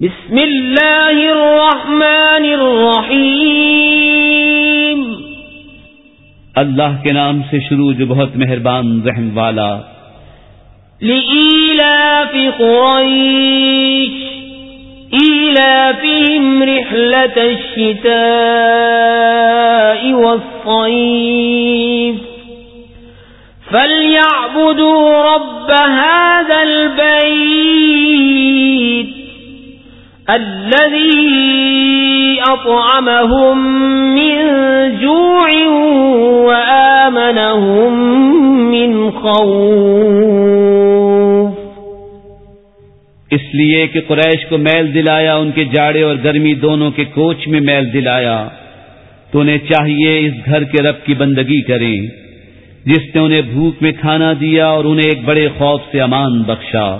بسم اللہ الرحمن الرحیم اللہ کے نام سے شروع جو بہت مہربان رحم والا لإيلاف قريش إيلافهم رحلة الشتاء والصيف. فليعبدوا رب هذا البيت الذي أطعمهم من جوع وآمنهم من خوف. اس لیے کہ قریش کو میل دلایا، ان کے جاڑے اور گرمی دونوں کے کوچ میں میل دلایا۔ تو انہیں چاہیے اس گھر کے رب کی بندگی کریں، جس نے انہیں بھوک میں کھانا دیا اور انہیں ایک بڑے خوف سے امان بخشا۔